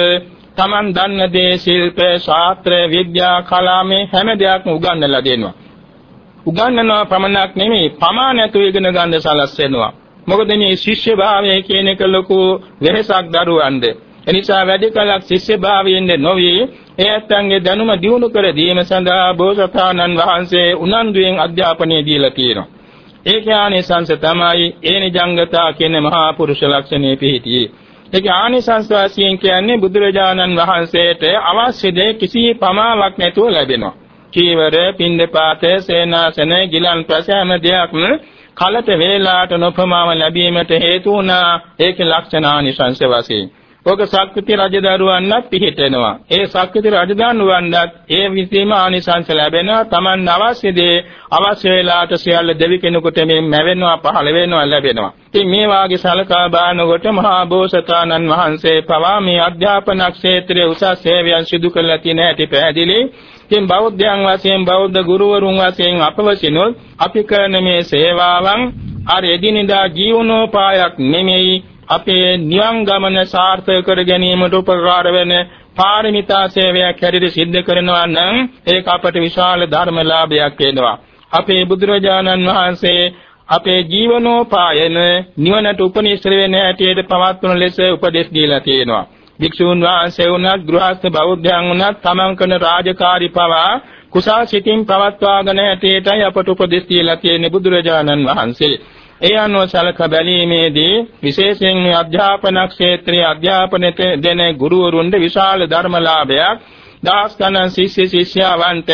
තමන් දන්න දේ ශිල්ප ශාස්ත්‍ර විද්‍යා කලා මේ හැම දෙයක්ම උගන්වලා දෙනවා. උගන්වනවා පමණක් නෙමෙයි පමා නැතුව ඉගෙන ගන්න සලස්වෙනවා මොකද මේ ශිෂ්‍ය භාවය කියන එක ලොකු වෙහසක් දරුවන්ද? එනිසා වැඩි කලක් ශිෂ්‍ය භාවයෙන්ද නොවි එයත්න්ගේ දැනුම දියුණු කර දීම සඳහා බෝසතාණන් වහන්සේ උනන්දුවෙන් අධ්‍යාපනය දීලා තියෙනවා. ඒකේ ආනිසංස තමයි ඒනිජංගතා කියන මහා පුරුෂ ලක්ෂණේ පිහිටියේ. ඒකේ ආනිසංස වශයෙන් කියන්නේ බුදුරජාණන් වහන්සේට අවශ්‍ය දේ කිසි පමාවක් නැතුව ලැබෙනවා. චීවර, පින්දපාත, සේනාසන, ගිලන් ප්‍රස හැම දෙයක්ම කලට වේලාට නොපමාව ලැබීමට හේතු වුණා ඒකේ ලක්ෂණ ආනිසංස වශයෙන්. ඔක සක්විති රජදරුවන්වත් පිහිටෙනවා. ඒ සක්විති රජදරුවන්වත් ඒ විසීම ආනිසංස ලැබෙනවා. Taman අවශ්‍ය දේ අවශ්‍ය වෙලාවට සියල්ල දෙවි කෙනෙකුට මේ මැවෙනවා පහළ වෙනවා ලැබෙනවා. ඉතින් මේ වාගේ සලකා බලනකොට මහා බෝසතාණන් වහන්සේ පවා මේ අධ්‍යාපන ක්ෂේත්‍රයේ උසස් සේවයන් සිදු කළා කියන හැටි පැහැදිලි. ඉතින් බෞද්ධයන් වශයෙන් බෞද්ධ ගුරුවරුන් වශයෙන් අපවසිනොත් අපි කරන මේ සේවාවන් අර එදිනෙදා ජීවනෝපායක් නෙමෙයි අපේ නිවන් ගමන සාර්ථක කර ගැනීමට උපකාර වෙන පාරමිතා සේවයක් හැටියට සිද්ධ කරනවා නම් ඒක අපට විශාල ධර්මලාභයක් වෙනවා. අපේ බුදුරජාණන් වහන්සේ අපේ ජීවනෝපායන නිවනට උපනිශ්‍ර වෙන හැටියට පවත්වන ලෙස උපදෙස් දීලා තියෙනවා. භික්ෂූන් වහන්සේ වුණත් ගෘහස්ත බෞද්ධයන් වුණත් තමන් කරන රාජකාරී පවා කුසල් සිතින් පවත්වාගෙන හැටියටයි අපට උපදෙස් දීලා තියෙන්නේ බුදුරජාණන් වහන්සේ. ඒ අනුව සලක බැලීමේදී විශේෂයෙන් මේ අධ්‍යාපන ක්ෂේත්‍රයේ අධ්‍යාපනයට දෙන ගුරුවරුන්ට විශාල ධර්මලාභයක් දහස් ගණන් ශිෂ්‍ය ශිෂ්‍යාවන්ට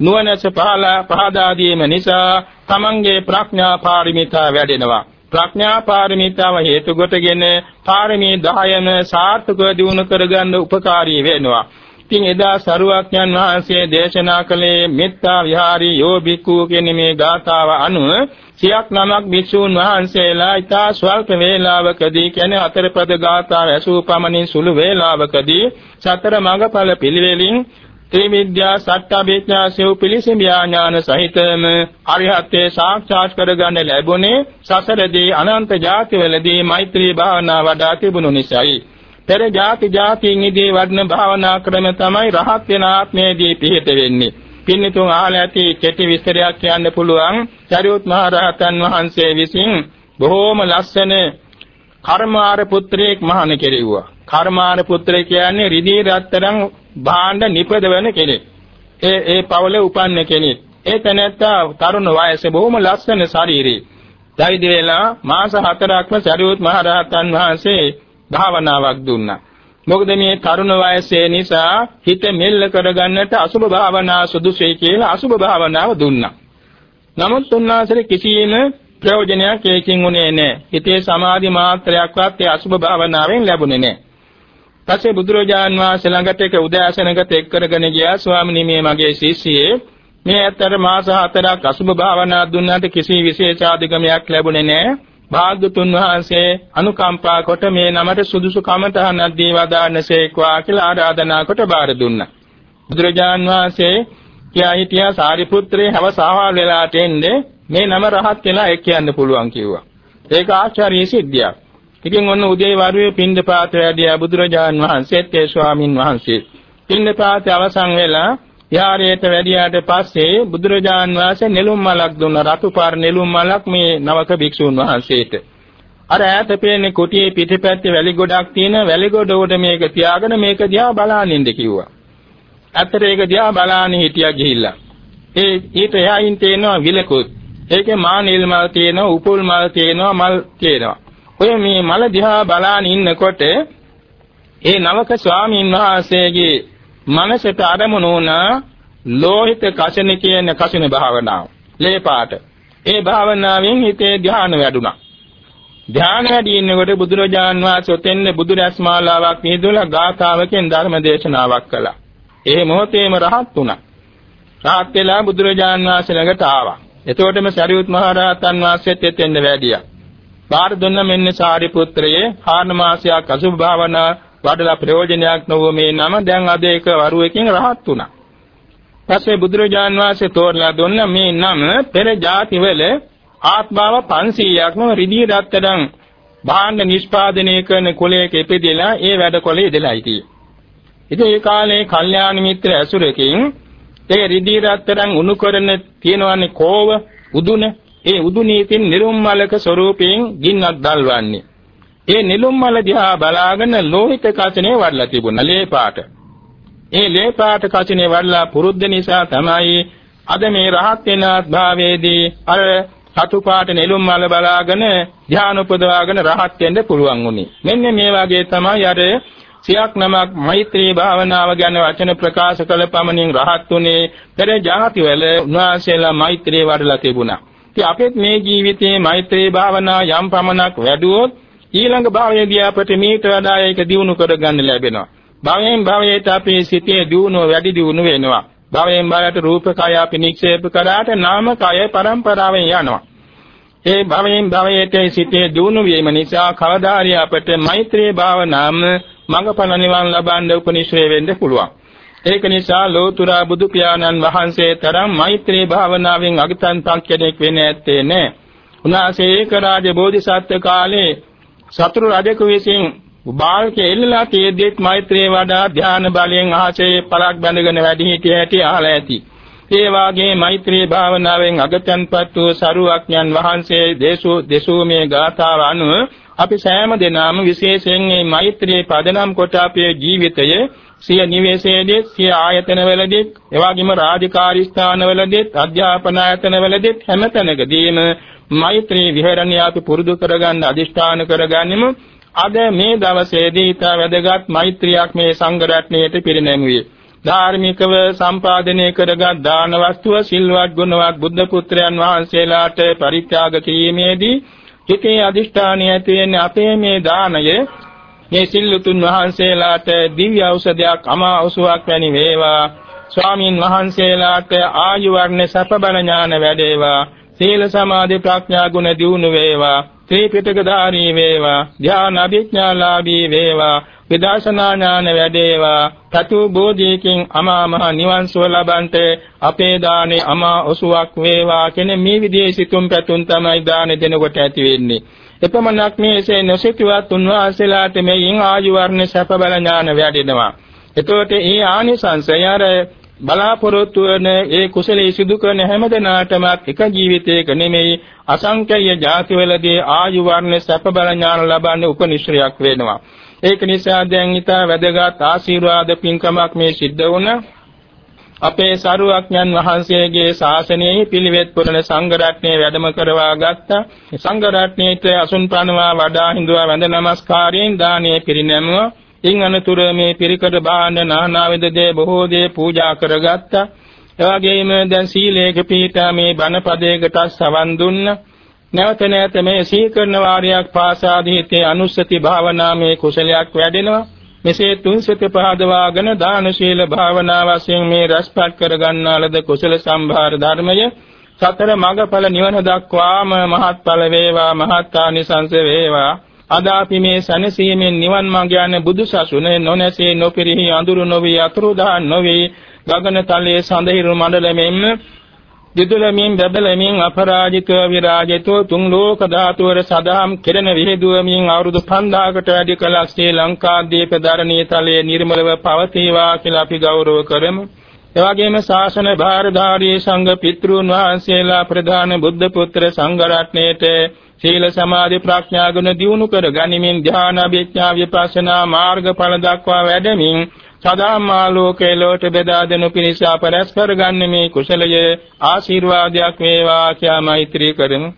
නුවණැස පහළ පහදා දීම නිසා තමන්ගේ ප්‍රඥා පාරමිතා වැඩෙනවා. ප්‍රඥා පාරමිතාව හේතු කොටගෙන පාරමී 10ම සාර්ථකව දිනු කරගන්න උපකාරී වෙනවා. ඉතින් එදා සරුවක්ඥන් වහන්සේ දේශනා කළේ මෙත්තා විහාරී යෝ බික්ඛු කියන මේ ගාථාව අනුව සියක් නමක් භික්ෂූන් වහන්සේලා ඊතා ස්වල්ප වේලාවකදී කියන්නේ අතරපද ගාථාව ඇසූ පමණින් සුළු වේලාවකදී සතර මඟඵල පිළිවෙලින් ත්‍රිවිද්‍යා සත්‍යභේඥා සෙව් පිළිසෙමියා ඥාන සහිතම අරිහත්ත්වේ සාක්ෂාත් කරගන්න ලැබුණේ සසරදී අනන්ත ජාතිවලදී මෛත්‍රී භාවනා වඩා තිබුණු නිසායි. පෙර ಜಾති ಜಾතියින් ඉදී වඩන භාවනා ක්‍රම තමයි රහත් වෙන ආත්මයේදී පිහිට වෙන්නේ. පින්නතුන් අහලා ඇති කෙටි විස්තරයක් කියන්න පුළුවන්. චරියුත් මහ රහතන් වහන්සේ විසින් බොහෝම ලස්සන කර්මාර පුත්‍රයෙක් මහාන කෙරෙව්වා. කර්මාර පුත්‍රය කියන්නේ රිදී රත්තරන් භාණ්ඩ නිපදවන කෙනෙක්. ඒ ඒ පවුලේ උපන්න කෙනෙක්. ඒ තැනැත්තා තරුණ වයසේ බොහොම ලස්සන ශරීරේ. දෛද වේලා මාස 4ක්ම චරියුත් මහ රහතන් වහන්සේ භාවනාවක් දුන්නා. මොකද මේ තරුණ වයසේ නිසා හිත මෙල්ල කරගන්නට අසුභ භාවනා සුදුසුයි කියලා අසුභ භාවනාව දුන්නා. නමුත් උන්වහන්සේ කිසියම් ප්‍රයෝජනයක් ඒකින් උනේ නැහැ. හිතේ සමාධි මාත්‍රයක්වත් ඒ අසුභ භාවනාවෙන් ලැබුණේ නැහැ. පස්සේ බුදුරජාන් වහන්සේ ළඟට ඒක උදෑසනකට එක් කරගෙන ගියා ස්වාමීනි මේ මගේ ශිෂ්‍යයේ මේ ඇත්තට මාස හතරක් අසුභ භාවනා දුන්නාට කිසි විශේෂාධිගමයක් ලැබුණේ නැහැ. භාග්‍යතුන් වහන්සේ අනුකම්පා කොට මේ නමට සුදුසු කමතහනක් දීවදානසේක්වා කියලා ආරාධනා කොට බාර දුන්නා. බුදුරජාන් වහන්සේ කියා හිටියා සාරිපුත්‍රේ හවසාවල් වෙලාට එන්නේ මේ නම රහත් වෙලා එක් කියන්න පුළුවන් කිව්වා. ඒක ආචාර්ය සිද්ධියක්. ඉතින් ඔන්න උදේ වරුවේ පින්දපාත වැඩියා බුදුරජාන් වහන්සේත් ඒ ස්වාමින් වහන්සේ. පින්දපාත අවසන් වෙලා යාරයට වැඩියාට පස්සේ බුදුරජාන් වහන්සේ නෙළුම් මලක් දුන්න රතු පාර නෙළුම් මලක් මේ නවක භික්ෂුන් වහන්සේට. අර ඈත පේන්නේ කුටියේ පිටිපැත්තේ වැලි ගොඩක් තියෙන වැලි ගොඩ උඩ මේක තියාගෙන මේක දිහා බලාගෙන ඉන්න කිව්වා. ඇත්තට ඒක දිහා බලාගෙන හිටියා ගිහිල්ලා. ඒ ඊට එහායින් තියෙනවා විලකුත්. ඒකේ මා නිල් මල් තියෙනවා, උපුල් මල් තියෙනවා, මල් තියෙනවා. ඔය මේ මල දිහා බලාගෙන ඉන්නකොට ඒ නවක ස්වාමීන් වහන්සේගේ මනසට අරමුණු වුණා ලෝහිත කසින කියන කසින භාවනාව. ලේ පාට. ඒ භාවනාවෙන් හිතේ ධ්‍යාන වැඩුණා. ධ්‍යාන වැඩි ඉන්නකොට බුදුරජාන් වහන්සේ ඔතෙන් බුදුරැස් මාලාවක් නිදුලා ගාථාවකින් ධර්ම දේශනාවක් කළා. ඒ මොහොතේම රහත් වුණා. රහත් වෙලා බුදුරජාන් වහන්සේ ළඟට ආවා. එතකොටම සරියුත් මහ රහතන් වහන්සේත් එතෙන්ද වැඩියා. බාර දුන්න මෙන්න සාරිපුත්‍රයේ හාන මාසයක් අසුභ භාවනා වඩලා ප්‍රයෝජනයක් නොවුව මේ නම දැන් අද එක වරුවකින් රහත් වුණා. පස්සේ බුදුරජාන් වහන්සේ තෝරලා දුන්න මේ නම පෙර જાතිවල ආත්මාව 500ක්ම රිදී රත්තරන් භාණ්ඩ නිෂ්පාදනය කරන කුලයක ඉපදෙලා ඒ වැඩ කොලේ ඉඳලා හිටියේ. ඉතින් ඒ කාලේ කල්යාණ මිත්‍ර ඇසුරකින් ඒ රිදී රත්තරන් උණු කරන තියෙනවන්නේ කෝව උදුන ඒ උදු නීතින් නිරුම්මලක ස්වරූපයෙන් ගින්නක් දල්වන්නේ. ඒ නිලුම්මල දිහා බලාගෙන ලෝහිත කචනේ වඩලා තිබුණා ලේ පාට. ඒ ලේ පාට කචනේ වඩලා පුරුද්ද නිසා තමයි අද මේ රහත් වෙන භාවයේදී අර සතු පාට නිලුම්මල බලාගෙන ධ්‍යාන උපදවාගෙන රහත් වෙන්න පුළුවන් උනේ. මෙන්න මේ වගේ තමයි අර සියක් නමක් මෛත්‍රී භාවනාව ගැන වචන ප්‍රකාශ කළ පමණින් රහත් උනේ පෙර ජාතිවල උන්වහන්සේලා මෛත්‍රී වඩලා තිබුණා. ඉතින් අපෙත් මේ ජීවිතයේ මෛත්‍රී භාවනා යම් පමණක් වැඩුවොත් ඊළඟ භවයේදී අපට මීට වඩා ඒක දියුණු කරගන්න ලැබෙනවා. භවයෙන් භවයට අපේ සිතේ දියුණුව වැඩි දියුණු වෙනවා. භවයෙන් භවයට රූපකය අපි නික්ෂේප කරාට නාමකය පරම්පරාවෙන් යනවා. ඒ භවයෙන් භවයට සිතේ දියුණු වීම නිසා කවදාරිය අපට මෛත්‍රී භාවනාම මඟඵල නිවන් ලබන්න උපනිශ්‍රේ වෙන්න පුළුවන්. ඒක නිසා ලෝතුරා බුදු පියාණන් වහන්සේ තරම් මෛත්‍රී භාවනාවෙන් අගතන් පක් කෙනෙක් වෙන්නේ නැත්තේ නෑ. උන්වහන්සේ ඒක රාජ බෝධිසත්ව කාලේ සතුරු රජෙකු විසින් බාල්කේ එල්ලලා තියෙද්දිත් මෛත්‍රී වඩා ධ්‍යාන බලයෙන් ආශේ පලක් බැඳගෙන වැඩි හිටිය හැටි අහලා ඇති. ඒ වාගේ මෛත්‍රී භාවනාවෙන් අගතන්පත් වූ සරුවක්ඥන් වහන්සේ දේශෝ දේශෝ මේ ගාථාව අනුව අපි සෑම දිනම විශේෂයෙන් මේ මෛත්‍රී පදනම් කොට අපේ ජීවිතය සිය නිවසේදී සිය ආයතනවලදී එවාගිම රාජකාරී ස්ථානවලදී අධ්‍යාපන ආයතනවලදී හැමතැනකදීම මෛත්‍රී විහරණය අපි පුරුදු කරගන්න අදිෂ්ඨාන කරගන්නෙමු. අද මේ දවසේදී ඊට වැදගත් මෛත්‍රියක් මේ සංඝ රත්නයේට පිරිනැමුවේ. ධාර්මිකව සම්පාදනය කරගත් දාන වස්තුව සිල්වත් ගුණවත් බුද්ධ පුත්‍රයන් වහන්සේලාට පරිත්‍යාග කිරීමේදී හිතේ අදිෂ්ඨානය ඇති වෙන්නේ අපේ මේ දාණය මේ සිල්ලුතුන් වහන්සේලාට දිව්‍ය ඖෂධයක් අමාවසුවක් වැනි වේවා ස්වාමින් වහන්සේලාට ආයු වර්ණ සප බල ඥාන වැඩේවා සීල සමාධි ප්‍රඥා ගුණ දියුණු වේවා. ත්‍රිපිටක ධාරී වේවා. ධ්‍යාන අභිඥාලාභී වේවා. විදර්ශනා ඥාන වැඩේවා. තතු බෝධියකින් අමා මහ නිවන් සුව ලබන්ට අපේ දානේ අමා ඔසුවක් වේවා කියන මේ විදිහේ සිතුම් පැතුම් තමයි දාන දෙනකොට ඇති වෙන්නේ. එපමණක් මේසේ නොසිතුවත් උන්වහන්සේලාට මේන් ආයු වර්ණ සැප බල ඥාන වැඩෙනවා. එතකොට ඒ ආනිසංසය අර බලාපොරොත්තු වන ඒ කුසලයේ සිදු කරන හැමදෙනාටම එක ජීවිතයක නෙමෙයි අසංකේය ජාතිවලදී ආයු වර්ණ සැප බල ඥාන ලබන්න උපනිශ්‍රයක් වෙනවා. ඒක නිසා දැන් ඊට වැදගත් ආශිර්වාද පින්කමක් මේ සිද්ධ වුණ අපේ සරුවක්ඥන් වහන්සේගේ ශාසනයේ පිළිවෙත් පුරන සංඝ රත්නයේ වැඩම කරවා ගත්තා. සංඝ රත්නයේට අසුන් ප්‍රණවා වඩා හිඳුවා වැඳ නමස්කාරයෙන් දානීය පිරිනැමුවා. ඉන් අනතුර මේ පිරිකඩ බාහන නානාවිද දේ බොහෝ දේ පූජා කරගත්තා. එවැගේම දැන් සීලේක පීඨා මේ බණ පදයකට සවන් දුන්න. නැවත නැවත මේ සීකරන වාරයක් පාසාදීතේ අනුස්සති භාවනාමේ කුසලයක් වැඩෙනවා. මෙසේ තුන්සිත පහදවාගෙන දාන ශීල භාවනා වශයෙන් මේ රසපත් කරගන්නාලද කුසල සම්භාර ධර්මය සතර මඟඵල නිවන දක්වාම මහත්ඵල වේවා මහත්ානිසංස වේවා අද අපි මේ සැනසීමෙන් නිවන් මඟ යන බුදුසසුනේ නොනැසී නොපිරිහි අඳුරු නොවි අතුරුදහන් නොවි ගගන තලයේ සඳහිරු මණ්ඩලෙමින් දිදුලමින් බබලමින් අපරාජිතව විරාජිතෝ තුන් ලෝක ධාතුවර සදාම් කෙරෙන විහෙදුවමින් අවුරුදු 5000කට වැඩි කලක් ශ්‍රී ලංකාද්වීප ධරණී තලයේ නිර්මලව පවතිවා කියලා අපි ගෞරව කරමු. එවැගේම ශාසන භාරධාරී සංඝ පිතෘන් වහන්සේලා ප්‍රධාන බුද්ධ පුත්‍ර සංඝ රත්නයේට සීල සමාධි ප්‍රඥා ගුණ දියුණු කර ගනිමින් ධ්‍යාන අභිඥා විපස්සනා මාර්ගඵල දක්වා වැඩමින් සදාමාලෝකේ ලෝට බෙදා දෙනු පිණිස අපරස් කරගන්නේ මේ කුසලය ආශිර්වාදයක් වේවා කියා මෛත්‍රී කරමු.